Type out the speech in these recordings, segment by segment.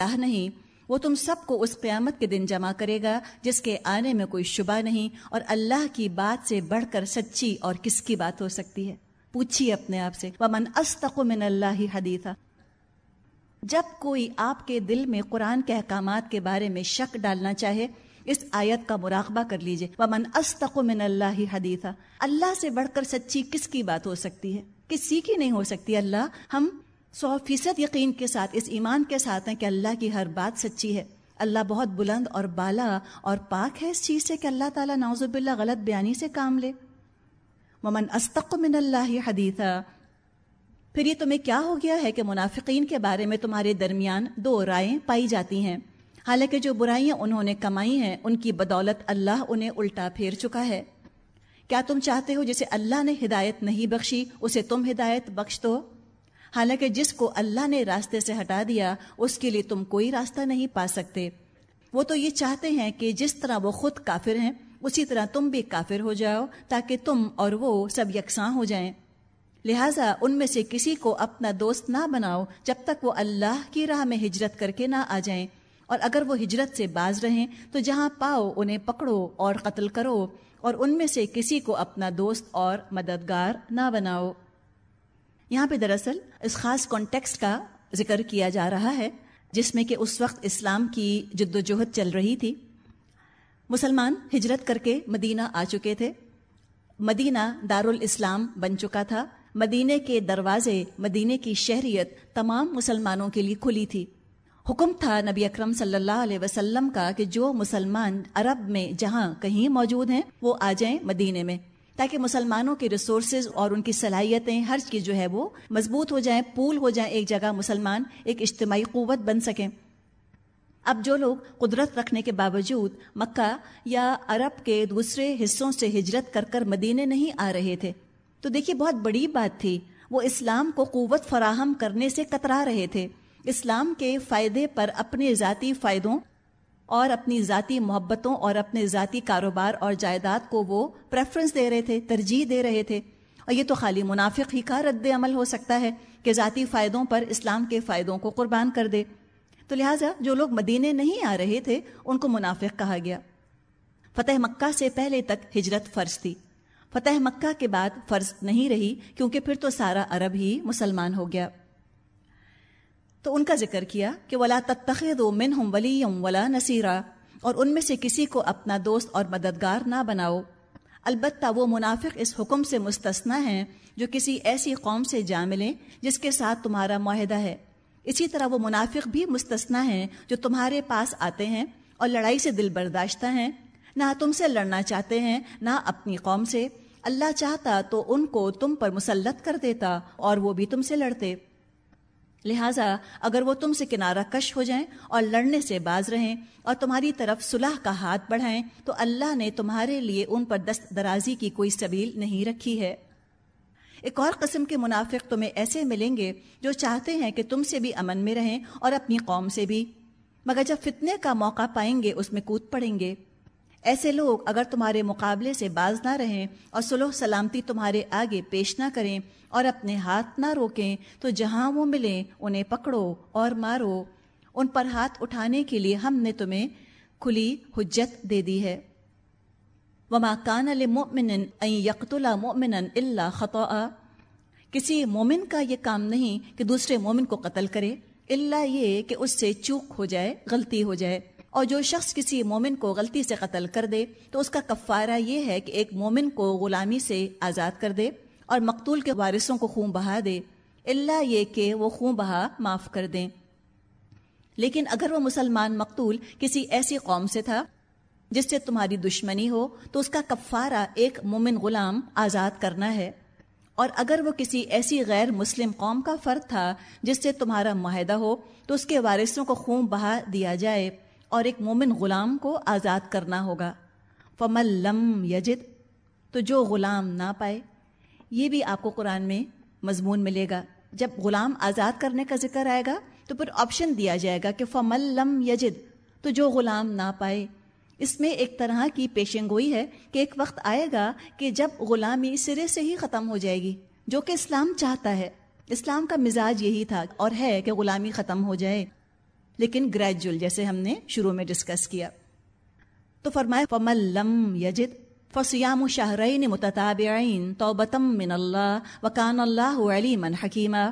اللہ نہیں، وہ تم سب کو اس قیامت کے دن جمع کرے گا، جس کے آنے میں کوئی شبہ نہیں، اور اللہ کی بات سے بڑھ کر سچی اور کس کی بات ہو سکتی ہے؟ پوچھیے اپنے آپ سے، ومن استق من اللہ حدیثہ جب کوئی آپ کے دل میں قرآن کے احکامات کے بارے میں شک ڈالنا چاہے، اس آیت کا مراقبہ کر لیجیے۔ ومن استق من اللہ حدیثہ اللہ سے بڑھ کر سچی کس کی بات ہو سکتی ہے؟ کسی کی نہیں ہو سکتی، اللہ، ہم سو فیصد یقین کے ساتھ، اس ایمان کے ساتھ ہیں کہ اللہ کی ہر بات سچی ہے۔ اللہ بہت بلند اور بالا اور پاک ہے اس چیز سے کہ اللہ تعالیٰ ناوز باللہ غلط بیانی سے کام لے۔ ممن استق من اللہ حدیثہ پھر یہ تمہیں کیا ہو گیا ہے کہ منافقین کے بارے میں تمہارے درمیان دو رائے پائی جاتی ہیں۔ حالانکہ جو برائیاں انہوں نے کمائی ہیں، ان کی بدولت اللہ انہیں الٹا پھیر چکا ہے۔ کیا تم چاہتے ہو جسے اللہ نے ہدایت نہیں بخشی، اسے تم ہدایت بخش دو؟ حالانکہ جس کو اللہ نے راستے سے ہٹا دیا، اس کے لیے تم کوئی راستہ نہیں پا سکتے۔ وہ تو یہ چاہتے ہیں کہ جس طرح وہ خود کافر ہیں، اسی طرح تم بھی کافر ہو جاؤ تاکہ تم اور وہ سب یکساں ہو جائیں۔ لہٰذا ان میں سے کسی کو اپنا دوست نہ بناؤ جب تک وہ اللہ کی راہ میں ہجرت کر کے نہ آ جائیں۔ اور اگر وہ ہجرت سے باز رہیں، تو جہاں پاؤ انہیں پکڑو اور قتل کرو، اور ان میں سے کسی کو اپنا دوست اور مددگار نہ بناؤ۔ یہاں پہ دراصل اس خاص کانٹیکس کا ذکر کیا جا رہا ہے، جس میں کہ اس وقت اسلام کی جد و جہد چل رہی تھی۔ مسلمان ہجرت کر کے مدینہ آ چکے تھے۔ مدینہ دارالاسلام بن چکا تھا۔ مدینے کے دروازے مدینے کی شہریت تمام مسلمانوں کے لیے کھلی تھی۔ حکم تھا نبی اکرم صلی اللہ علیہ وسلم کا کہ جو مسلمان عرب میں جہاں کہیں موجود ہیں، وہ آ جائیں مدینے میں۔ تاکہ مسلمانوں کے ریسورسز اور ان کی صلاحیتیں ہر چیز جو ہے وہ مضبوط ہو جائیں، پول ہو جائیں، ایک جگہ مسلمان، ایک اجتماعی قوت بن سکیں۔ اب جو لوگ قدرت رکھنے کے باوجود مکہ یا عرب کے دوسرے حصوں سے ہجرت کر کر مدینے نہیں آ رہے تھے، تو دیکھیے بہت بڑی بات تھی۔ وہ اسلام کو قوت فراہم کرنے سے کترا رہے تھے۔ اسلام کے فائدے پر اپنے ذاتی فائدوں اور اپنی ذاتی محبتوں اور اپنے ذاتی کاروبار اور جائیداد کو وہ پریفرنس دے رہے تھے، ترجیح دے رہے تھے۔ اور یہ تو خالی منافق ہی کا رد عمل ہو سکتا ہے کہ ذاتی فائدوں پر اسلام کے فائدوں کو قربان کر دے۔ تو لہٰذا جو لوگ مدینے نہیں آ رہے تھے، ان کو منافق کہا گیا۔ فتح مکہ سے پہلے تک ہجرت فرض تھی۔ فتح مکہ کے بعد فرض نہیں رہی، کیونکہ پھر تو سارا عرب ہی مسلمان ہو گیا۔ تو ان کا ذکر کیا کہ ولا تتخذ من ہم ولی ولا نصیرہ اور ان میں سے کسی کو اپنا دوست اور مددگار نہ بناؤ۔ البتہ وہ منافق اس حکم سے مستثنا ہیں جو کسی ایسی قوم سے جا ملیں جس کے ساتھ تمہارا معاہدہ ہے۔ اسی طرح وہ منافق بھی مستثنا ہیں جو تمہارے پاس آتے ہیں اور لڑائی سے دل برداشتہ ہیں۔ نہ تم سے لڑنا چاہتے ہیں، نہ اپنی قوم سے۔ اللہ چاہتا تو ان کو تم پر مسلط کر دیتا اور وہ بھی تم سے لڑتے۔ لہٰذا اگر وہ تم سے کنارہ کش ہو جائیں اور لڑنے سے باز رہیں اور تمہاری طرف صلح کا ہاتھ بڑھائیں، تو اللہ نے تمہارے لیے ان پر دست درازی کی کوئی سبیل نہیں رکھی ہے۔ ایک اور قسم کے منافق تمہیں ایسے ملیں گے جو چاہتے ہیں کہ تم سے بھی امن میں رہیں اور اپنی قوم سے بھی۔ مگر جب فتنے کا موقع پائیں گے، اس میں کود پڑیں گے۔ ایسے لوگ اگر تمہارے مقابلے سے باز نہ رہیں اور سلو سلامتی تمہارے آگے پیش نہ کریں اور اپنے ہاتھ نہ روکیں، تو جہاں وہ ملیں انہیں پکڑو اور مارو۔ ان پر ہاتھ اٹھانے کے لیے ہم نے تمہیں کھلی حجت دے دی ہے۔ وما کان المؤمن ان یقتل مؤمنا الا خطا کسی مومن کا یہ کام نہیں کہ دوسرے مومن کو قتل کرے اللہ یہ کہ اس سے چوک ہو جائے، غلطی ہو جائے۔ اور جو شخص کسی مومن کو غلطی سے قتل کر دے، تو اس کا کفارہ یہ ہے کہ ایک مومن کو غلامی سے آزاد کر دے اور مقتول کے وارثوں کو خون بہا دے۔ اللہ یہ کہ وہ خون بہا معاف کر دیں۔ لیکن اگر وہ مسلمان مقتول کسی ایسی قوم سے تھا جس سے تمہاری دشمنی ہو، تو اس کا کفارہ ایک مومن غلام آزاد کرنا ہے۔ اور اگر وہ کسی ایسی غیر مسلم قوم کا فرد تھا جس سے تمہارا معاہدہ ہو، تو اس کے وارثوں کو خون بہا دیا جائے۔ اور ایک مومن غلام کو آزاد کرنا ہوگا۔ فمل لم یجد، تو جو غلام نہ پائے، یہ بھی آپ کو قرآن میں مضمون ملے گا۔ جب غلام آزاد کرنے کا ذکر آئے گا، تو پھر آپشن دیا جائے گا کہ فمل لم یجد، تو جو غلام نہ پائے۔ اس میں ایک طرح کی پیشن گوئی ہے کہ ایک وقت آئے گا کہ جب غلامی سرے سے ہی ختم ہو جائے گی، جو کہ اسلام چاہتا ہے۔ اسلام کا مزاج یہی تھا اور ہے کہ غلامی ختم ہو جائے۔ لیکن گریجول جیسے ہم نے شروع میں ڈسکس کیا۔ تو فرمائے فمل لم یجد فسیام شاہرین متطابعین توبتم من اللہ وکان اللہ علی من حکیمہ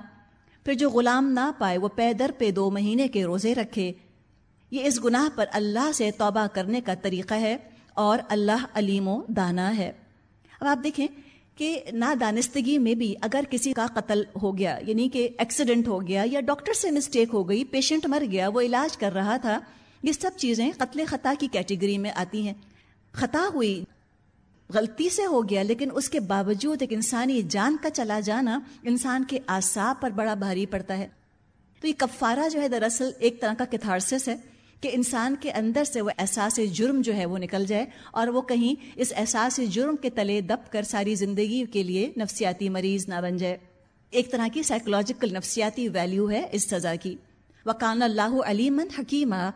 پھر جو غلام نہ پائے، وہ پیدر پہ دو مہینے کے روزے رکھے۔ یہ اس گناہ پر اللہ سے توبہ کرنے کا طریقہ ہے اور اللہ علیم و دانا ہے۔ اب آپ دیکھیں کہ نادانستگی میں بھی اگر کسی کا قتل ہو گیا یعنی کہ ایکسیڈنٹ ہو گیا یا ڈاکٹر سے مسٹیک ہو گئی پیشنٹ مر گیا، وہ علاج کر رہا تھا، یہ سب چیزیں قتل خطا کی کیٹیگری میں آتی ہیں۔ خطا ہوئی، غلطی سے ہو گیا، لیکن اس کے باوجود ایک انسانی جان کا چلا جانا انسان کے آساب پر بڑا بھاری پڑتا ہے۔ تو یہ کفارہ جو ہے دراصل ایک طرح کا کتھارسس ہے۔ کہ انسان کے اندر سے وہ احساس جرم جو ہے وہ نکل جائے اور وہ کہیں اس احساس جرم کے تلے دب کر ساری زندگی کے لیے نفسیاتی مریض نہ بن جائے۔ ایک طرح کی سائیکولوجیکل نفسیاتی ویلیو ہے اس سزا کی۔ وکان اللہ علیمن حکیمہ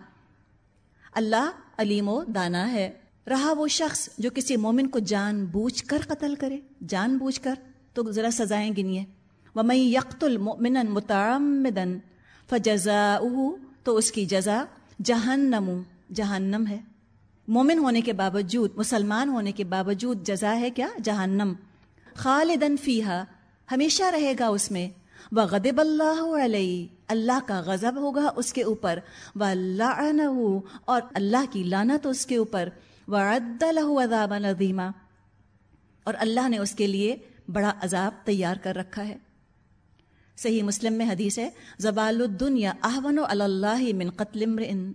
اللہ علیم و دانا ہے۔ رہا وہ شخص جو کسی مومن کو جان بوجھ کر قتل کرے۔ جان بوجھ کر تو ذرا سزائیں گنیے وہ میں یکت المن متعمدن فجزا تو اس کی جزا جہنم جہنم ہے۔ مومن ہونے کے باوجود، مسلمان ہونے کے باوجود جزا ہے کیا؟ جہنم۔ خالدن فیحا ہمیشہ رہے گا اس میں۔ وہ غدب اللہ علیہ، اللہ کا غضب ہوگا اس کے اوپر۔ و اللہ اور اللہ کی لانت اس کے اوپر۔ و عد العذاب العظیمہ اور اللہ نے اس کے لیے بڑا عذاب تیار کر رکھا ہے۔ صحیح مسلم میں حدیث ہے زبال الدنیا احون و اللہ من قتل امرئن۔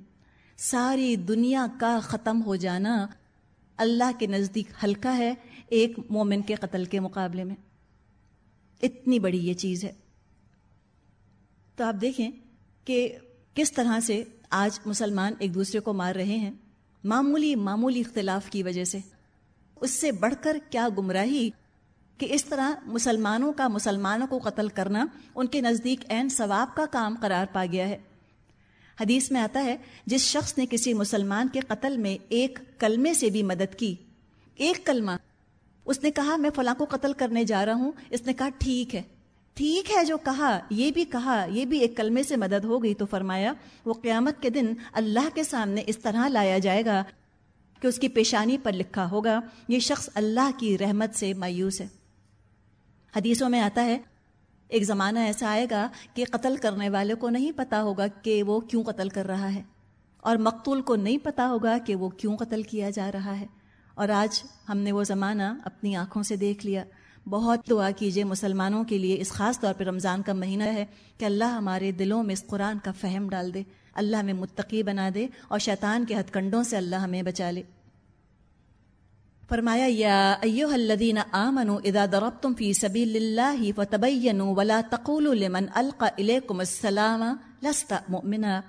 ساری دنیا کا ختم ہو جانا اللہ کے نزدیک ہلکا ہے ایک مومن کے قتل کے مقابلے میں۔ اتنی بڑی یہ چیز ہے۔ تو آپ دیکھیں کہ کس طرح سے آج مسلمان ایک دوسرے کو مار رہے ہیں۔ معمولی معمولی اختلاف کی وجہ سے۔ اس سے بڑھ کر کیا گمراہی کہ اس طرح مسلمانوں کا مسلمانوں کو قتل کرنا ان کے نزدیک عین ثواب کا کام قرار پا گیا ہے۔ حدیث میں آتا ہے، جس شخص نے کسی مسلمان کے قتل میں ایک کلمے سے بھی مدد کی، ایک کلمہ، اس نے کہا، میں فلاں کو قتل کرنے جا رہا ہوں اس نے کہا، ٹھیک ہے ٹھیک ہے جو کہا، یہ بھی کہا، یہ بھی ایک کلمے سے مدد ہو گئی تو فرمایا، وہ قیامت کے دن اللہ کے سامنے اس طرح لایا جائے گا کہ اس کی پیشانی پر لکھا ہوگا، یہ شخص اللہ کی رحمت سے مایوس ہے حدیثوں میں آتا ہے، ایک زمانہ ایسا آئے گا کہ قتل کرنے والے کو نہیں پتا ہوگا کہ وہ کیوں قتل کر رہا ہے، اور مقتول کو نہیں پتا ہوگا کہ وہ کیوں قتل کیا جا رہا ہے۔ اور آج ہم نے وہ زمانہ اپنی آنکھوں سے دیکھ لیا۔ بہت دعا کیجیے مسلمانوں کے لیے، اس خاص طور پہ رمضان کا مہینہ ہے کہ اللہ ہمارے دلوں میں اس قرآن کا فہم ڈال دے۔ اللہ ہمیں متقی بنا دے اور شیطان کے ہتھ کنڈوں سے اللہ ہمیں بچا لے۔ فرمایا، یا ایوہ الذین آمنوا اذا ضربتم فی سبیل اللہ فتبینوا ولا تقولوا لمن القى الیکم السلام لست مؤمنا.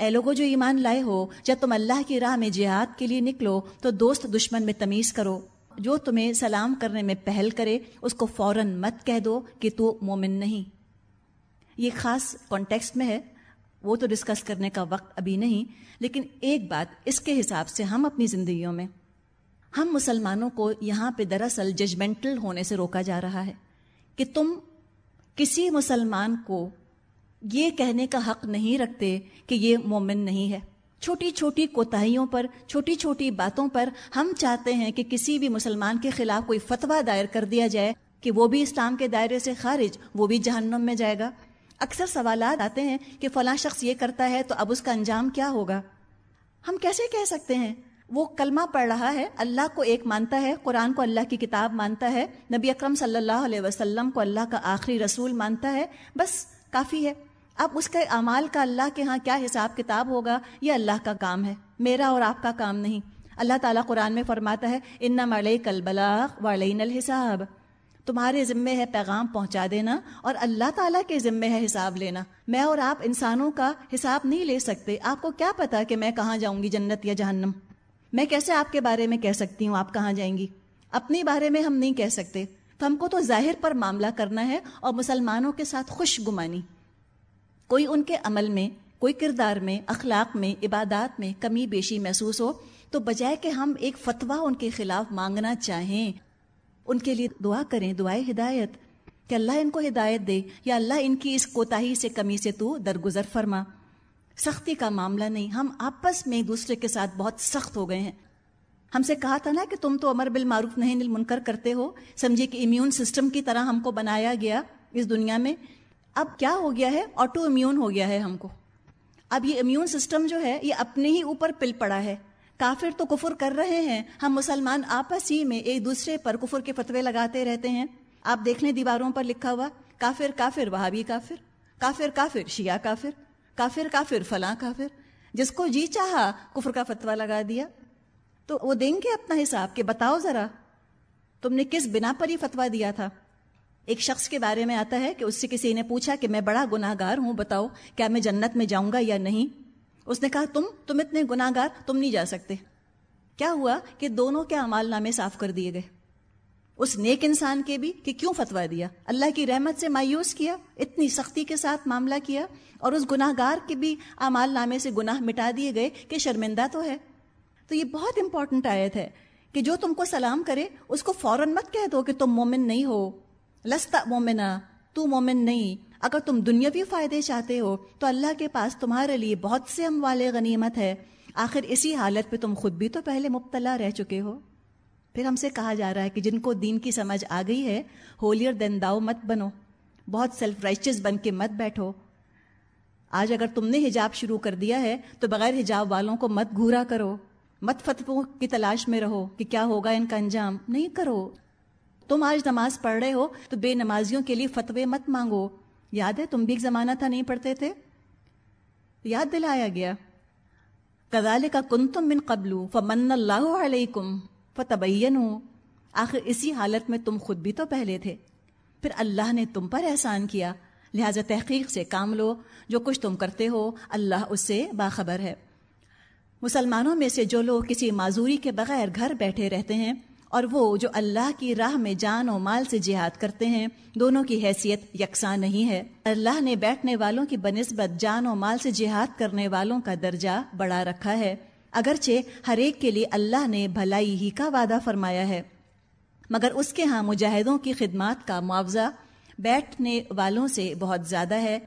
اے لوگوں جو ایمان لائے ہو، جب تم اللہ کی راہ میں جہاد کے لیے نکلو، تو دوست دشمن میں تمیز کرو۔ جو تمہیں سلام کرنے میں پہل کرے، اس کو فوراً مت کہہ دو کہ تو مومن نہیں۔ یہ خاص کانٹیکسٹ میں ہے۔ وہ تو ڈسکس کرنے کا وقت ابھی نہیں، لیکن ایک بات اس کے حساب سے ہم اپنی زندگیوں میں ہم مسلمانوں کو یہاں پہ دراصل ججمنٹل ہونے سے روکا جا رہا ہے کہ تم کسی مسلمان کو یہ کہنے کا حق نہیں رکھتے کہ یہ مومن نہیں ہے۔ چھوٹی چھوٹی کوتاہیوں پر، چھوٹی چھوٹی باتوں پر ہم چاہتے ہیں کہ کسی بھی مسلمان کے خلاف کوئی فتویٰ دائر کر دیا جائے کہ وہ بھی اسلام کے دائرے سے خارج، وہ بھی جہنم میں جائے گا۔ اکثر سوالات آتے ہیں کہ فلاں شخص یہ کرتا ہے تو اب اس کا انجام کیا ہوگا؟ ہم کیسے کہہ سکتے ہیں؟ وہ کلمہ پڑھ رہا ہے، اللہ کو ایک مانتا ہے، قرآن کو اللہ کی کتاب مانتا ہے، نبی اکرم صلی اللہ علیہ وسلم کو اللہ کا آخری رسول مانتا ہے، بس کافی ہے۔ اب اس کے اعمال کا اللہ کے ہاں کیا حساب کتاب ہوگا؟ یہ اللہ کا کام ہے، میرا اور آپ کا کام نہیں۔ اللہ تعالیٰ قرآن میں فرماتا ہے ان ملے کل بلاغ والین الحساب۔ تمہارے ذمے ہے پیغام پہنچا دینا اور اللہ تعالیٰ کے ذمے ہے حساب لینا۔ میں اور آپ انسانوں کا حساب نہیں لے سکتے۔ آپ کو کیا پتا کہ میں کہاں جاؤں گی جنت یا جہنم؟ میں کیسے آپ کے بارے میں کہہ سکتی ہوں؟ آپ کہاں جائیں گی؟ اپنے بارے میں ہم نہیں کہہ سکتے۔ تو ہم کو تو ظاہر پر معاملہ کرنا ہے اور مسلمانوں کے ساتھ خوش گمانی کوئی ان کے عمل میں، کوئی کردار میں، اخلاق میں، عبادات میں کمی بیشی محسوس ہو، تو بجائے کہ ہم ایک فتویٰ ان کے خلاف مانگنا چاہیں، ان کے لیے دعا کریں دعائیں ہدایت۔ کہ اللہ ان کو ہدایت دے، یا اللہ ان کی اس کوتاہی سے، کمی سے تو درگزر فرما۔ سختی کا معاملہ نہیں۔ ہم آپس میں ایک دوسرے کے ساتھ بہت سخت ہو گئے ہیں۔ ہم سے کہا تھا نا کہ تم تو امر بالمعروف نہیں نل منکر کرتے ہو۔ سمجھے کہ امیون سسٹم کی طرح ہم کو بنایا گیا اس دنیا میں۔ اب کیا ہو گیا ہے؟ آٹو امیون ہو گیا ہے ہم کو۔ اب یہ امیون سسٹم جو ہے، یہ اپنے ہی اوپر پل پڑا ہے۔ کافر تو کفر کر رہے ہیں۔ ہم مسلمان آپس ہی میں ایک دوسرے پر کفر کے فتوے لگاتے رہتے ہیں۔ آپ دیکھ لیں دیواروں پر لکھا ہوا، کافر کافر، وہابی کافر کافر کافر، شیعہ کافر۔ کافر کافر، فلاں کافر۔ جس کو جی چاہا، کفر کا فتوا لگا دیا۔ تو وہ دیں گے اپنا حساب کہ بتاؤ ذرا، تم نے کس بنا پر یہ فتوا دیا تھا؟ ایک شخص کے بارے میں آتا ہے کہ اس سے کسی نے پوچھا کہ میں بڑا گناہ گار ہوں، بتاؤ، کیا میں جنت میں جاؤں گا یا نہیں؟ اس نے کہا، تم تم اتنے گناہ گار تم نہیں جا سکتے۔ کیا ہوا کہ دونوں کے امال نامے صاف کر دیے گئے؟ اس نیک انسان کے بھی کہ کیوں فتوا دیا؟ اللہ کی رحمت سے مایوس کیا، اتنی سختی کے ساتھ معاملہ کیا اور اس گناہ گار کے بھی امال نامے سے گناہ مٹا دیے گئے کہ شرمندہ تو ہے۔ تو یہ بہت امپورٹنٹ آیت ہے کہ جو تم کو سلام کرے، اس کو فوراً مت کہہ دو کہ تم مومن نہیں ہو۔ لستا مومنا تو مومن نہیں۔ اگر تم دنیاوی فائدے چاہتے ہو، تو اللہ کے پاس تمہارے لیے بہت سے ہم والے غنیمت ہے۔ آخر اسی حالت پہ تم خود بھی تو پہلے مبتلا رہ چکے ہو۔ پھر ہم سے کہا جا رہا ہے کہ جن کو دین کی سمجھ آ گئی ہے ہولیر دین داؤ مت بنو۔ بہت سیلف رائچس بن کے مت بیٹھو۔ آج اگر تم نے حجاب شروع کر دیا ہے، تو بغیر حجاب والوں کو مت گھورا کرو۔ مت فتو کی تلاش میں رہو کہ کیا ہوگا ان کا انجام۔ نہیں کرو۔ تم آج نماز پڑھ رہے ہو، تو بے نمازیوں کے لیے فتوے مت مانگو۔ یاد ہے، تم بھی ایک زمانہ تھا نہیں پڑھتے تھے؟ یاد دلایا گیا۔ کدال کا کن تم من قبل، فمن اللہ علیکم۔ فتبین آخر اسی حالت میں تم خود بھی تو پہلے تھے۔ پھر اللہ نے تم پر احسان کیا۔ لہذا تحقیق سے کام لو۔ جو کچھ تم کرتے ہو، اللہ اس سے باخبر ہے۔ مسلمانوں میں سے جو لوگ کسی معذوری کے بغیر گھر بیٹھے رہتے ہیں، اور وہ جو اللہ کی راہ میں جان و مال سے جہاد کرتے ہیں، دونوں کی حیثیت یکساں نہیں ہے۔ اللہ نے بیٹھنے والوں کی بنسبت جان و مال سے جہاد کرنے والوں کا درجہ بڑا رکھا ہے۔ اگرچہ ہر ایک کے لیے اللہ نے بھلائی ہی کا وعدہ فرمایا ہے، مگر اس کے ہاں مجاہدوں کی خدمات کا معاوضہ بیٹھنے والوں سے بہت زیادہ ہے۔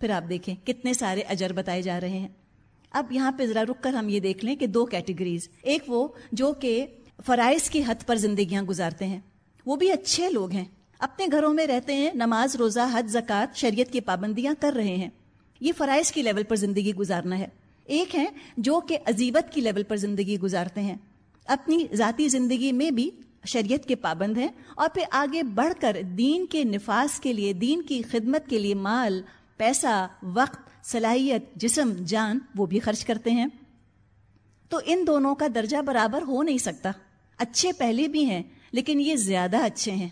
پھر آپ دیکھیں کتنے سارے اجر بتائے جا رہے ہیں۔ اب یہاں پہ ذرا رک کر ہم یہ دیکھ لیں کہ دو کیٹیگریز ایک وہ جو کہ فرائض کی حد پر زندگیاں گزارتے ہیں۔ وہ بھی اچھے لوگ ہیں۔ اپنے گھروں میں رہتے ہیں، نماز، روزہ حد زکوٰۃ، شریعت کی پابندیاں کر رہے ہیں۔ یہ فرائض کی لیول پر زندگی گزارنا ہے۔ ایک ہے جو کہ عزیبت کی لیول پر زندگی گزارتے ہیں۔ اپنی ذاتی زندگی میں بھی شریعت کے پابند ہیں اور پھر آگے بڑھ کر دین کے نفاذ کے لیے، دین کی خدمت کے لیے مال، پیسہ، وقت، صلاحیت، جسم، جان وہ بھی خرچ کرتے ہیں۔ تو ان دونوں کا درجہ برابر ہو نہیں سکتا۔ اچھے پہلے بھی ہیں، لیکن یہ زیادہ اچھے ہیں۔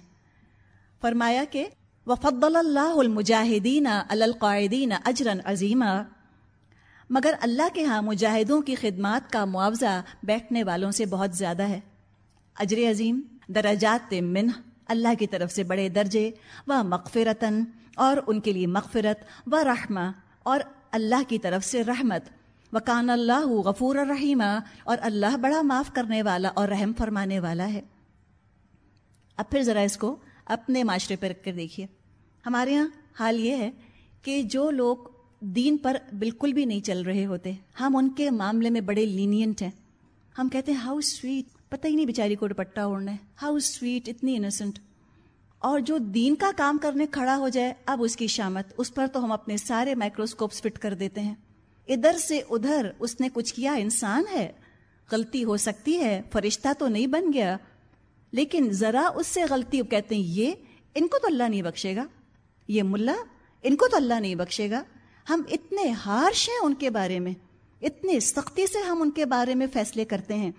فرمایا کہ وفد اللہ المجاہدین القاعدین اجرن عظیمہ مگر اللہ کے ہاں مجاہدوں کی خدمات کا معاوضہ بیٹھنے والوں سے بہت زیادہ ہے۔ اجر عظیم، درجات من اللہ کی طرف سے بڑے درجے و مغفرتاً، اور ان کے لیے مغفرت و رحمہ، اور اللہ کی طرف سے رحمت۔ وکان اللہ غفور الرحیمہ اور اللہ بڑا معاف کرنے والا اور رحم فرمانے والا ہے۔ اب پھر ذرا اس کو اپنے معاشرے پہ رکھ کر دیکھیے۔ ہمارے یہاں حال یہ ہے کہ جو لوگ دین پر بالکل بھی نہیں چل رہے ہوتے۔ ہم ان کے معاملے میں بڑے لینینٹ ہیں۔ ہم کہتے ہیں ہاؤ سویٹ پتہ ہی نہیں بیچاری کو دوپٹہ اوڑھنا ہے۔ ہاؤ سویٹ اتنی انسنٹ اور جو دین کا کام کرنے کھڑا ہو جائے، اب اس کی شامت۔ اس پر تو ہم اپنے سارے مائکروسکوپس فٹ کر دیتے ہیں۔ ادھر سے ادھر اس نے کچھ کیا، انسان ہے۔ غلطی ہو سکتی ہے، فرشتہ تو نہیں بن گیا۔ لیکن ذرا اس سے غلطی کہتے ہیں، یہ ان کو تو اللہ نہیں بخشے گا۔ یہ ملا، ان کو تو اللہ نہیں بخشے گا۔ ہم اتنے ہارش ہیں ان کے بارے میں اتنے سختی سے ہم ان کے بارے میں فیصلے کرتے ہیں۔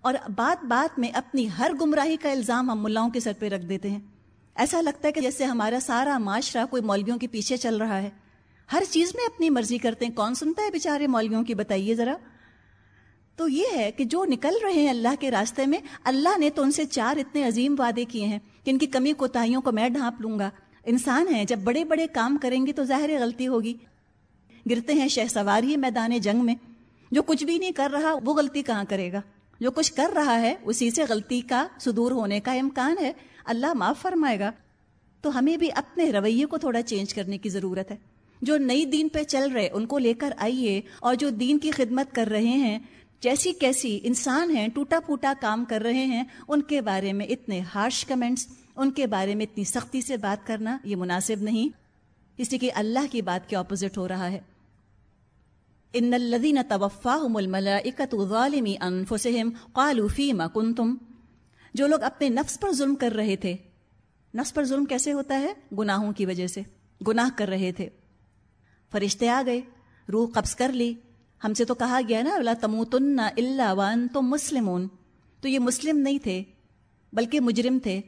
اور بات بات میں اپنی ہر گمراہی کا الزام ہم ملاؤں کے سر پہ رکھ دیتے ہیں۔ ایسا لگتا ہے کہ جیسے ہمارا سارا معاشرہ کوئی مولویوں کے پیچھے چل رہا ہے۔ ہر چیز میں اپنی مرضی کرتے ہیں۔ کون سنتا ہے بےچارے مولویوں کی؟ بتائیے ذرا۔ تو یہ ہے کہ جو نکل رہے ہیں اللہ کے راستے میں، اللہ نے تو ان سے چار اتنے عظیم وعدے کیے ہیں کہ ان کی کمی کوتاہیوں کو میں ڈھانپ لوں گا۔ انسان ہیں، جب بڑے بڑے کام کریں گے تو ظاہر غلطی ہوگی۔ گرتے ہیں شہ سواری میدان جنگ میں۔ جو کچھ بھی نہیں کر رہا، وہ غلطی کہاں کرے گا؟ جو کچھ کر رہا ہے، اسی سے غلطی کا صدور ہونے کا امکان ہے۔ اللہ معاف فرمائے گا۔ تو ہمیں بھی اپنے رویے کو تھوڑا چینج کرنے کی ضرورت ہے۔ جو نئی دین پہ چل رہے، ان کو لے کر آئیے۔ اور جو دین کی خدمت کر رہے ہیں، جیسی کیسی انسان ہیں، ٹوٹا پھوٹا کام کر رہے ہیں، ان کے بارے میں اتنے ہارش کمنٹس۔ ان کے بارے میں اتنی سختی سے بات کرنا یہ مناسب نہیں۔ اس لیے کہ اللہ کی بات کے اپوزٹ ہو رہا ہے۔ ان الذين توفاهم الملائكه ظالمي انفسهم قالوا فيما كنتم جو لوگ اپنے نفس پر ظلم کر رہے تھے۔ نفس پر ظلم کیسے ہوتا ہے؟ گناہوں کی وجہ سے۔ گناہ کر رہے تھے۔ فرشتے آ گئے۔ روح قبض کر لی۔ ہم سے تو کہا گیا نا اللہ تموتن اللہ وان تم مسلمون۔ تو یہ مسلم نہیں تھے، بلکہ مجرم تھے۔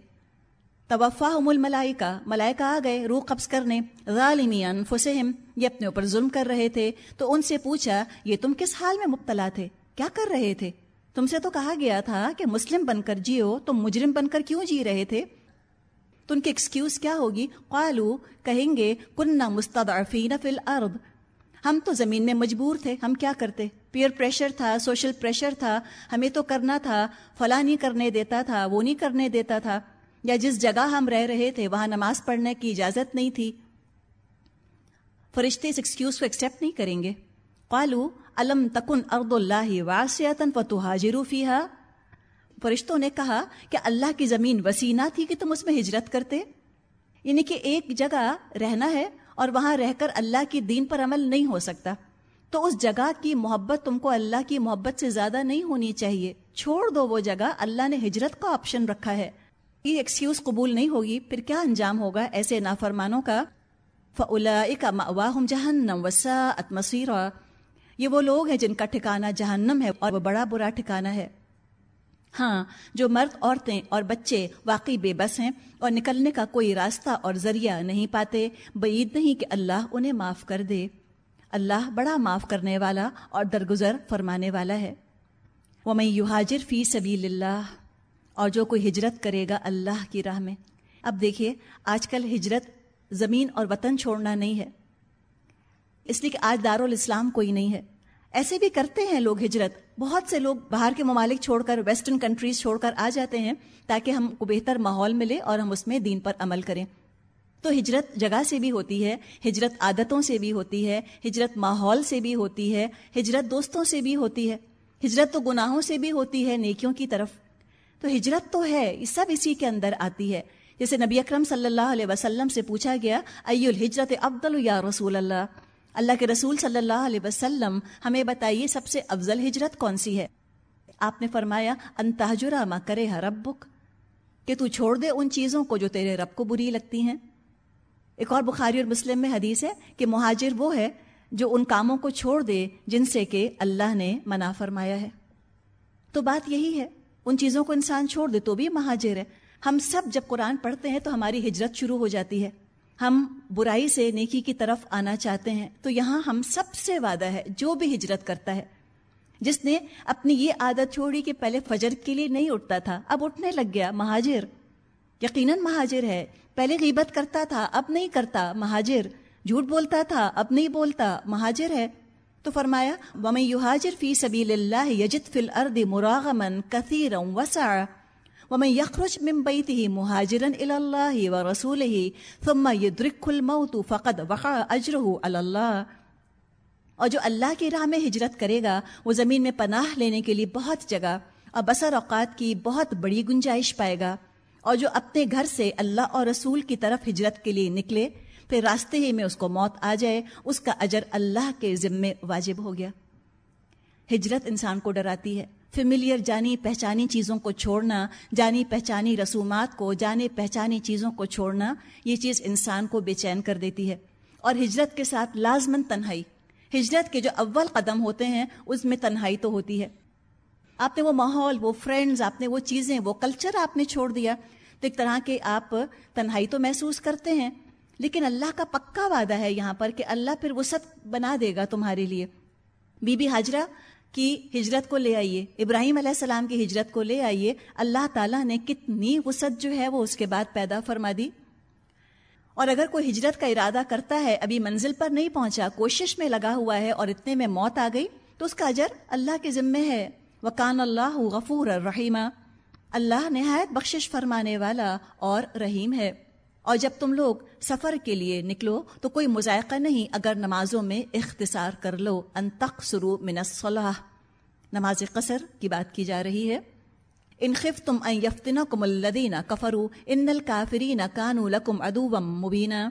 توفا الملائکہ، ملائکہ آ گئے، روح قبض کرنے، ظالمی انفسہم، یہ اپنے اوپر ظلم کر رہے تھے، تو ان سے پوچھا، یہ تم کس حال میں مبتلا تھے؟ کیا کر رہے تھے؟ تم سے تو کہا گیا تھا کہ مسلم بن کر جیو، تم مجرم بن کر کیوں جی رہے تھے؟ تو ان کی ایکسکیوز کیا ہوگی؟ قالو کہیں گے، کننا مستضعفین فی الارض۔ ہم تو زمین میں مجبور تھے، ہم کیا کرتے؟ پیئر پریشر تھا سوشل پریشر تھا، ہمیں تو کرنا تھا، فلاں نہیں کرنے دیتا تھا، وہ نہیں کرنے دیتا تھا۔ یا جس جگہ ہم رہ رہے تھے، وہاں نماز پڑھنے کی اجازت نہیں تھی۔ فرشتے اس ایکسکیوز کو ایکسیپٹ نہیں کریں گے۔ قالو علم تکن ارد اللہ واسعتن فتہاجروا فیہا فرشتوں نے کہا کہ اللہ کی زمین وسیع نہ تھی کہ تم اس میں ہجرت کرتے۔ یعنی کہ ایک جگہ رہنا ہے اور وہاں رہ کر اللہ کی دین پر عمل نہیں ہو سکتا۔ تو اس جگہ کی محبت تم کو اللہ کی محبت سے زیادہ نہیں ہونی چاہیے۔ چھوڑ دو وہ جگہ، اللہ نے ہجرت کا آپشن رکھا ہے۔ یہ ایکسکیوز قبول نہیں ہوگی، پھر کیا انجام ہوگا؟ ایسے نافرمانوں کا فلا کا مواہم جہنم وسا اتمسیر یہ وہ لوگ ہیں جن کا ٹھکانا جہنم ہے اور وہ بڑا برا ٹھکانا ہے۔ ہاں جو مرد، عورتیں اور بچے واقعی بے بس ہیں اور نکلنے کا کوئی راستہ اور ذریعہ نہیں پاتے، بعید نہیں کہ اللہ انہیں معاف کر دے۔ اللہ بڑا معاف کرنے والا اور درگزر فرمانے والا ہے۔ وہ میں یو حاجر فی سبیل اللہ۔ اور جو کوئی ہجرت کرے گا اللہ کی راہ میں۔ اب دیکھیے، آج کل ہجرت زمین اور وطن چھوڑنا نہیں ہے۔ اس لیے کہ آج دارالاسلام کوئی نہیں ہے۔ ایسے بھی کرتے ہیں لوگ ہجرت۔ بہت سے لوگ باہر کے ممالک چھوڑ کر ویسٹرن کنٹریز چھوڑ کر آ جاتے ہیں تاکہ ہم کو بہتر ماحول ملے اور ہم اس میں دین پر عمل کریں۔ تو ہجرت جگہ سے بھی ہوتی ہے، ہجرت عادتوں سے بھی ہوتی ہے، ہجرت ماحول سے بھی ہوتی ہے، ہجرت دوستوں سے بھی ہوتی ہے۔ ہجرت تو گناہوں سے بھی ہوتی ہے، نیکیوں کی طرف۔ تو ہجرت تو ہے یہ سب اسی کے اندر آتی ہے۔ جیسے نبی اکرم صلی اللہ علیہ وسلم سے پوچھا گیا ای الحجرت افضل یا رسول اللہ؟ اللہ کے رسول صلی اللہ علیہ وسلم، ہمیں بتائیے سب سے افضل ہجرت کون سی ہے؟ آپ نے فرمایا، انتہجرا ما کرے ربک کہ تو چھوڑ دے ان چیزوں کو جو تیرے رب کو بری لگتی ہیں۔ ایک اور بخاری اور مسلم میں حدیث ہے کہ مہاجر وہ ہے جو ان کاموں کو چھوڑ دے جن سے کہ اللہ نے منع فرمایا ہے۔ تو بات یہی ہے ان چیزوں کو انسان چھوڑ دے تو بھی مہاجر ہے۔ ہم سب جب قرآن پڑھتے ہیں تو ہماری ہجرت شروع ہو جاتی ہے۔ ہم برائی سے نیکی کی طرف آنا چاہتے ہیں۔ تو یہاں ہم سب سے وعدہ ہے، جو بھی ہجرت کرتا ہے۔ جس نے اپنی یہ عادت چھوڑی کہ پہلے فجر کے لیے نہیں اٹھتا تھا، اب اٹھنے لگ گیا، مہاجر۔ یقیناً مہاجر ہے۔ پہلے غیبت کرتا تھا، اب نہیں کرتا، مہاجر۔ جھوٹ بولتا تھا، اب نہیں بولتا، مہاجر ہے۔ تو فرمایا، ومن يهاجر في سبيل الله يجد في الارض مراغما كثيرا وسعا ومن يخرج من بيته مهاجرا الى الله ورسوله ثم يدركه الموت فقد وقع اجره على الله اور جو اللہ کی راہ میں ہجرت کرے گا، وہ زمین میں پناہ لینے کے لیے بہت جگہ اور بسر اوقات کی بہت بڑی گنجائش پائے گا۔ اور جو اپنے گھر سے اللہ اور رسول کی طرف ہجرت کے لیے نکلے پھر راستے ہی میں اس کو موت آ جائے، اس کا اجر اللہ کے ذمے واجب ہو گیا۔ ہجرت انسان کو ڈراتی ہے۔ فیملیئر جانی پہچانی چیزوں کو چھوڑنا، جانی پہچانی رسومات کو، جانے پہچانی چیزوں کو چھوڑنا، یہ چیز انسان کو بے چین کر دیتی ہے۔ اور ہجرت کے ساتھ لازمن تنہائی۔ ہجرت کے جو اول قدم ہوتے ہیں، اس میں تنہائی تو ہوتی ہے۔ آپ نے وہ ماحول، وہ فرینڈز، آپ نے وہ چیزیں، وہ کلچر آپ نے چھوڑ دیا۔ تو ایک طرح کے آپ تنہائی تو محسوس کرتے ہیں۔ لیکن اللہ کا پکا وعدہ ہے یہاں پر کہ اللہ پھر وسعت بنا دے گا تمہارے لیے۔ بی بی حاجرہ کی ہجرت کو لے آئیے، ابراہیم علیہ السلام کی ہجرت کو لے آئیے، اللہ تعالیٰ نے کتنی وسعت جو ہے وہ اس کے بعد پیدا فرما دی۔ اور اگر کوئی ہجرت کا ارادہ کرتا ہے، ابھی منزل پر نہیں پہنچا، کوشش میں لگا ہوا ہے اور اتنے میں موت آ گئی، تو اس کا اجر اللہ کے ذمے ہے۔ وکان اللہ غفور الرحیمہ اللہ نہایت بخشش فرمانے والا اور رحیم ہے۔ اور جب تم لوگ سفر کے لیے نکلو تو کوئی مذائقہ نہیں اگر نمازوں میں اختصار کر لو، ان سرو من الصلاح نماز قصر کی بات کی جا رہی ہے۔ ان خف تم یفتنا کم الدین کفرو ان الکافرین کانو لکم ادو مبینہ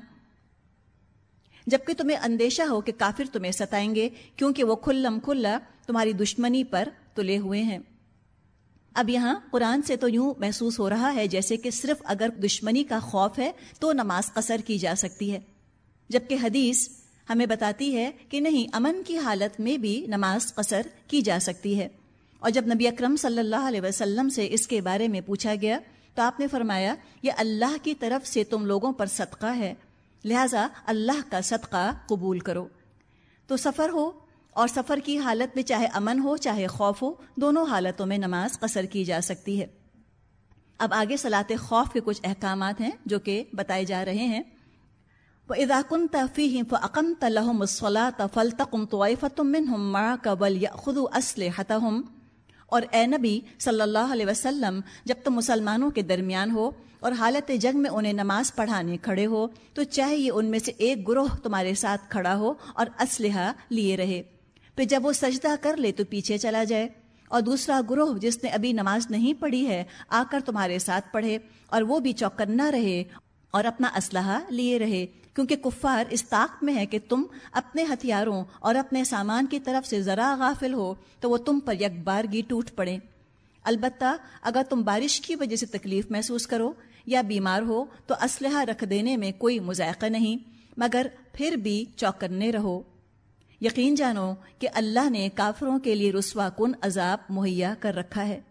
جبکہ تمہیں اندیشہ ہو کہ کافر تمہیں ستائیں گے، کیونکہ وہ کھلم کھلا تمہاری دشمنی پر تلے ہوئے ہیں۔ اب یہاں قرآن سے تو یوں محسوس ہو رہا ہے جیسے کہ صرف اگر دشمنی کا خوف ہے تو نماز قصر کی جا سکتی ہے۔ جبکہ حدیث ہمیں بتاتی ہے کہ نہیں، امن کی حالت میں بھی نماز قصر کی جا سکتی ہے۔ اور جب نبی اکرم صلی اللہ علیہ وسلم سے اس کے بارے میں پوچھا گیا تو آپ نے فرمایا، یہ اللہ کی طرف سے تم لوگوں پر صدقہ ہے، لہذا اللہ کا صدقہ قبول کرو۔ تو سفر ہو اور سفر کی حالت میں چاہے امن ہو، چاہے خوف ہو، دونوں حالتوں میں نماز قصر کی جا سکتی ہے۔ اب آگے صلاح خوف کے کچھ احکامات ہیں جو کہ بتائے جا رہے ہیں۔ وہ اداکن تفیح فعقم تلحم الصلاۃ فلتقم طوائفتم منہم معك وليأخذوا اسلحتهم اور اے نبی صلی اللہ علیہ وسلم، جب تم مسلمانوں کے درمیان ہو اور حالت جنگ میں انہیں نماز پڑھانے کھڑے ہو، تو چاہے ان میں سے ایک گروہ تمہارے ساتھ کھڑا ہو اور اسلحہ لیے رہے۔ پھر جب وہ سجدہ کر لے تو پیچھے چلا جائے۔ اور دوسرا گروہ جس نے ابھی نماز نہیں پڑھی ہے، آ کر تمہارے ساتھ پڑھے اور وہ بھی چوکنا رہے اور اپنا اسلحہ لیے رہے۔ کیونکہ کفار اس طاقت میں ہے کہ تم اپنے ہتھیاروں اور اپنے سامان کی طرف سے ذرا غافل ہو تو وہ تم پر یک بارگی ٹوٹ پڑے۔ البتہ اگر تم بارش کی وجہ سے تکلیف محسوس کرو یا بیمار ہو تو اسلحہ رکھ دینے میں کوئی مذائقہ نہیں، مگر پھر بھی چوکنے رہو۔ یقین جانو کہ اللہ نے کافروں کے لیے رسوا کن عذاب مہیا کر رکھا ہے۔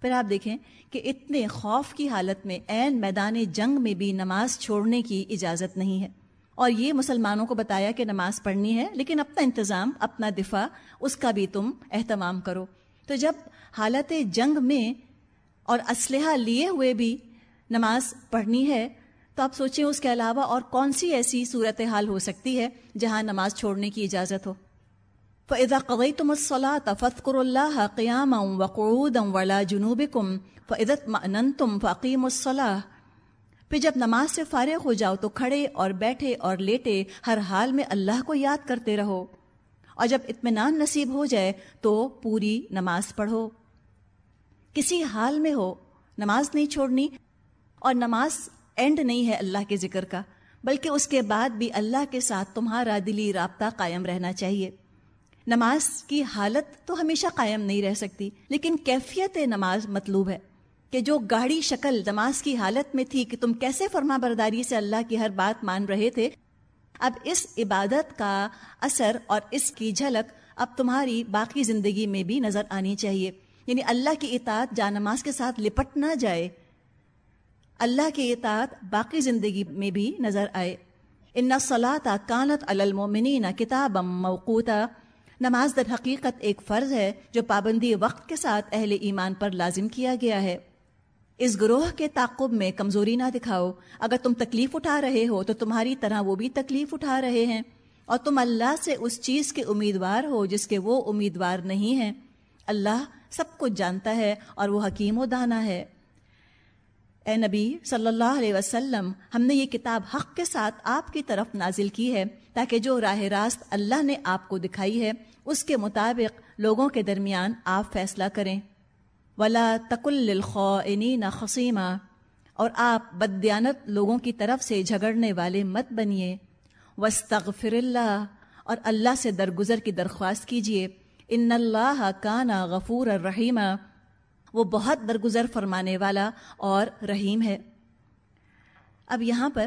پھر آپ دیکھیں کہ اتنے خوف کی حالت میں عین میدان جنگ میں بھی نماز چھوڑنے کی اجازت نہیں ہے۔ اور یہ مسلمانوں کو بتایا کہ نماز پڑھنی ہے، لیکن اپنا انتظام، اپنا دفاع، اس کا بھی تم اہتمام کرو۔ تو جب حالت جنگ میں اور اسلحہ لیے ہوئے بھی نماز پڑھنی ہے تو آپ سوچیں اس کے علاوہ اور کون سی ایسی صورت حال ہو سکتی ہے جہاں نماز چھوڑنے کی اجازت ہو؟ فضا قوی تم الصلاۃ فطقر اللہ قیام وقعود ولا جنوب کم فعزت من تم فقیم الصلاح پھر جب نماز سے فارغ ہو جاؤ تو کھڑے اور بیٹھے اور لیٹے ہر حال میں اللہ کو یاد کرتے رہو اور جب اطمینان نصیب ہو جائے تو پوری نماز پڑھو۔ کسی حال میں ہو، نماز نہیں چھوڑنی اور نماز اینڈ نہیں ہے اللہ کے ذکر کا، بلکہ اس کے بعد بھی اللہ کے ساتھ تمہارا دلی رابطہ قائم رہنا چاہیے۔ نماز کی حالت تو ہمیشہ قائم نہیں رہ سکتی، لیکن کیفیت نماز مطلوب ہے کہ جو گاڑی شکل نماز کی حالت میں تھی کہ تم کیسے فرما برداری سے اللہ کی ہر بات مان رہے تھے، اب اس عبادت کا اثر اور اس کی جھلک اب تمہاری باقی زندگی میں بھی نظر آنی چاہیے۔ یعنی اللہ کی اطاعت جا نماز کے ساتھ لپٹ نہ جائے اللہ کی اطاعت باقی زندگی میں بھی نظر آئے۔ ان صلاح کانت المومنین کتاب موقوتا۔ نماز در حقیقت ایک فرض ہے جو پابندی وقت کے ساتھ اہل ایمان پر لازم کیا گیا ہے۔ اس گروہ کے تعقب میں کمزوری نہ دکھاؤ۔ اگر تم تکلیف اٹھا رہے ہو تو تمہاری طرح وہ بھی تکلیف اٹھا رہے ہیں۔ اور تم اللہ سے اس چیز کے امیدوار ہو جس کے وہ امیدوار نہیں ہیں۔ اللہ سب کچھ جانتا ہے اور وہ حکیم و دانا ہے۔ اے نبی صلی اللہ علیہ وسلم، ہم نے یہ کتاب حق کے ساتھ آپ کی طرف نازل کی ہے تاکہ جو راہ راست اللہ نے آپ کو دکھائی ہے، اس کے مطابق لوگوں کے درمیان آپ فیصلہ کریں۔ ولا تکل نہ خسیمہ اور آپ بدیانت لوگوں کی طرف سے جھگڑنے والے مت بنیے۔ وسطر اللہ اور اللہ سے درگزر کی درخواست کیجیے۔ ان اللہ کانا غفور الرحیمہ وہ بہت درگزر فرمانے والا اور رحیم ہے۔ اب یہاں پر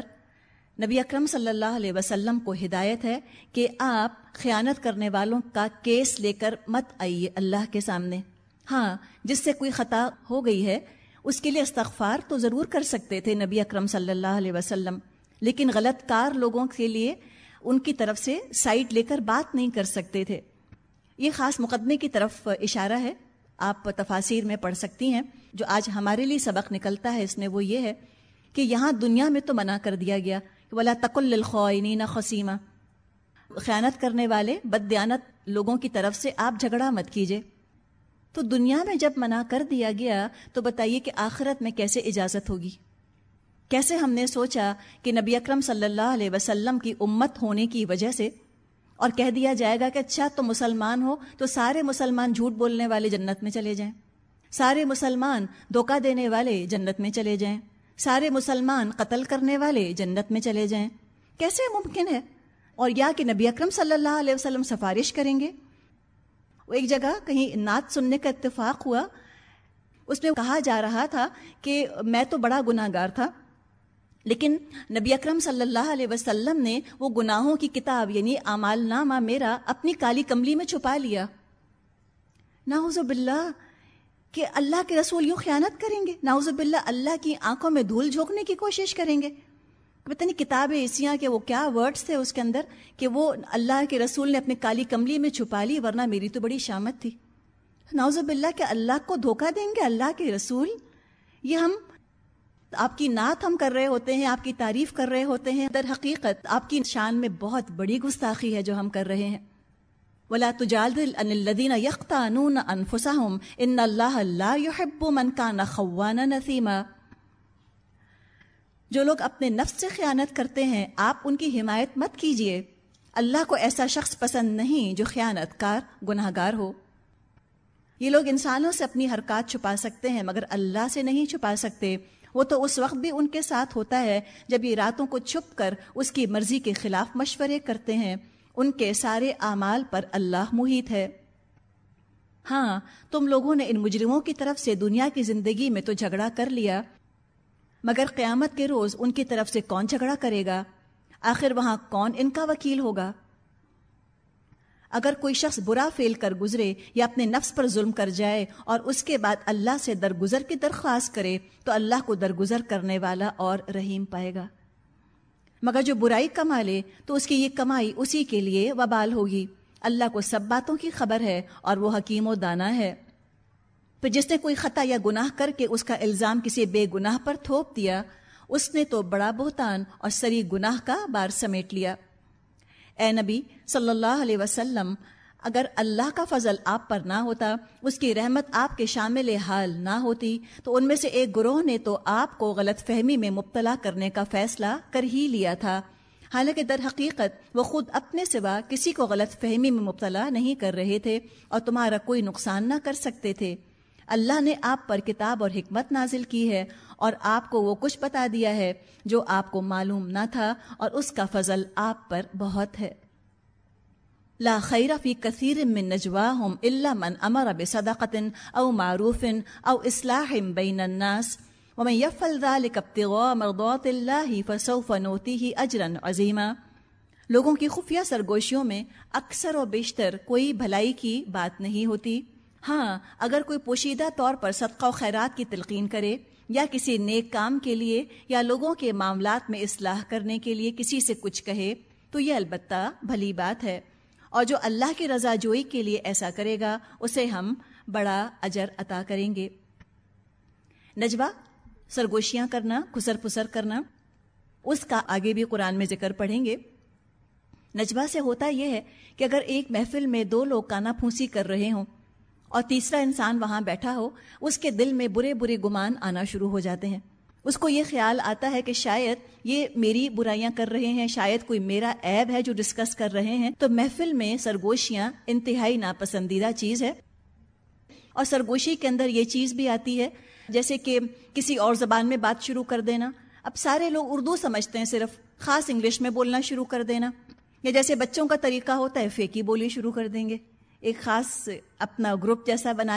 نبی اکرم صلی اللہ علیہ وسلم کو ہدایت ہے کہ آپ خیانت کرنے والوں کا کیس لے کر مت آئیے اللہ کے سامنے۔ ہاں جس سے کوئی خطا ہو گئی ہے، اس کے لیے استغفار تو ضرور کر سکتے تھے نبی اکرم صلی اللہ علیہ وسلم۔ لیکن غلط کار لوگوں کے لیے ان کی طرف سے سائٹ لے کر بات نہیں کر سکتے تھے۔ یہ خاص مقدمے کی طرف اشارہ ہے۔ آپ تفاصیر میں پڑھ سکتی ہیں۔ جو آج ہمارے لیے سبق نکلتا ہے، اس میں وہ یہ ہے کہ یہاں دنیا میں تو منع کر دیا گیا کہ بلا تقل الخوئین خسیمہ خیانت کرنے والے بد دیانت لوگوں کی طرف سے آپ جھگڑا مت کیجیے تو دنیا میں جب منع کر دیا گیا، تو بتائیے کہ آخرت میں کیسے اجازت ہوگی؟ کیسے ہم نے سوچا کہ نبی اکرم صلی اللہ علیہ وسلم کی امت ہونے کی وجہ سے اور کہہ دیا جائے گا کہ اچھا تو مسلمان ہو تو سارے مسلمان جھوٹ بولنے والے جنت میں چلے جائیں۔ سارے مسلمان دھوکہ دینے والے جنت میں چلے جائیں۔ سارے مسلمان قتل کرنے والے جنت میں چلے جائیں۔ کیسے ممکن ہے؟ اور یا کہ نبی اکرم صلی اللہ علیہ وسلم سفارش کریں گے؟ وہ ایک جگہ کہیں نعت سننے کا اتفاق ہوا۔ اس میں کہا جا رہا تھا کہ میں تو بڑا گناہ گار تھا۔ لیکن نبی اکرم صلی اللہ علیہ وسلم نے وہ گناہوں کی کتاب یعنی امال نامہ میرا اپنی کالی کملی میں چھپا لیا۔ ناؤز باللہ کہ اللہ کے رسول یوں خیانت کریں گے۔ ناؤز باللہ اللہ کی آنکھوں میں دھول جھونکنے کی کوشش کریں گے۔ پتہ نہیں کتابیں ایسیاں کہ وہ کیا ورڈز تھے اس کے اندر کہ وہ اللہ کے رسول نے اپنی کالی کملی میں چھپا لی، ورنہ میری تو بڑی شامت تھی۔ ناؤز باللہ کہ اللہ کو دھوکہ دیں گے، اللہ کے رسول؟ یہ ہم آپ کی نعت ہم کر رہے ہوتے ہیں، آپ کی تعریف کر رہے ہوتے ہیں۔ در حقیقت، آپ کی شان میں بہت بڑی گستاخی ہے جو ہم کر رہے ہیں۔ ولا تجادل ان الذين يقتانون انفسهم ان الله لا يحب من كان خوانا نثيما۔ جو لوگ اپنے نفس سے خیانت کرتے ہیں، آپ ان کی حمایت مت کیجیے اللہ کو ایسا شخص پسند نہیں جو خیانت کار گناہ گار ہو۔ یہ لوگ انسانوں سے اپنی حرکات چھپا سکتے ہیں، مگر اللہ سے نہیں چھپا سکتے۔ وہ تو اس وقت بھی ان کے ساتھ ہوتا ہے جب یہ راتوں کو چھپ کر اس کی مرضی کے خلاف مشورے کرتے ہیں۔ ان کے سارے اعمال پر اللہ محیط ہے۔ ہاں تم لوگوں نے ان مجرموں کی طرف سے دنیا کی زندگی میں تو جھگڑا کر لیا۔ مگر قیامت کے روز ان کی طرف سے کون جھگڑا کرے گا؟ آخر وہاں کون ان کا وکیل ہوگا؟ اگر کوئی شخص برا فیل کر گزرے یا اپنے نفس پر ظلم کر جائے اور اس کے بعد اللہ سے درگزر کی درخواست کرے تو اللہ کو درگزر کرنے والا اور رحیم پائے گا۔ مگر جو برائی کما لے تو اس کی یہ کمائی اسی کے لیے وبال ہوگی۔ اللہ کو سب باتوں کی خبر ہے اور وہ حکیم و دانا ہے۔ پھر جس نے کوئی خطا یا گناہ کر کے اس کا الزام کسی بے گناہ پر تھوپ دیا، اس نے تو بڑا بہتان اور سری گناہ کا بار سمیٹ لیا۔ اے نبی صلی اللہ علیہ وسلم، اگر اللہ کا فضل آپ پر نہ ہوتا، اس کی رحمت آپ کے شامل حال نہ ہوتی، تو ان میں سے ایک گروہ نے تو آپ کو غلط فہمی میں مبتلا کرنے کا فیصلہ کر ہی لیا تھا۔ حالانکہ در حقیقت وہ خود اپنے سوا کسی کو غلط فہمی میں مبتلا نہیں کر رہے تھے اور تمہارا کوئی نقصان نہ کر سکتے تھے۔ اللہ نے آپ پر کتاب اور حکمت نازل کی ہے اور آپ کو وہ کچھ بتا دیا ہے جو آپ کو معلوم نہ تھا اور اس کا فضل آپ پر بہت ہے۔ لا خیر فی کثیر من نجواہم الا من امر بصدقت او معروف او اصلاح بین الناس۔ ومن يفعل ذلك ابتغاء مرضات الله فسوف نوتيه اجرا عظیما۔ لوگوں کی خفیہ سرگوشیوں میں اکثر و بیشتر کوئی بھلائی کی بات نہیں ہوتی۔ ہاں اگر کوئی پوشیدہ طور پر صدقہ و خیرات کی تلقین کرے یا کسی نیک کام کے لیے یا لوگوں کے معاملات میں اصلاح کرنے کے لیے کسی سے کچھ کہے، تو یہ البتہ بھلی بات ہے۔ اور جو اللہ کی رضا جوئی کے لیے ایسا کرے گا، اسے ہم بڑا اجر عطا کریں گے۔ نجوا سرگوشیاں کرنا خسر پسر کرنا، اس کا آگے بھی قرآن میں ذکر پڑھیں گے۔ نجوا سے ہوتا یہ ہے کہ اگر ایک محفل میں دو لوگ کانا پھونسی کر رہے ہوں اور تیسرا انسان وہاں بیٹھا ہو، اس کے دل میں برے برے گمان آنا شروع ہو جاتے ہیں۔ اس کو یہ خیال آتا ہے کہ شاید یہ میری برائیاں کر رہے ہیں، شاید کوئی میرا عیب ہے جو ڈسکس کر رہے ہیں۔ تو محفل میں سرگوشیاں انتہائی ناپسندیدہ چیز ہے۔ اور سرگوشی کے اندر یہ چیز بھی آتی ہے، جیسے کہ کسی اور زبان میں بات شروع کر دینا۔ اب سارے لوگ اردو سمجھتے ہیں، صرف خاص انگلش میں بولنا شروع کر دینا۔ یا جیسے بچوں کا طریقہ ہوتا ہے، فیکی بولی شروع کر دیں گے۔ ایک خاص اپنا گروپ جیسا بنا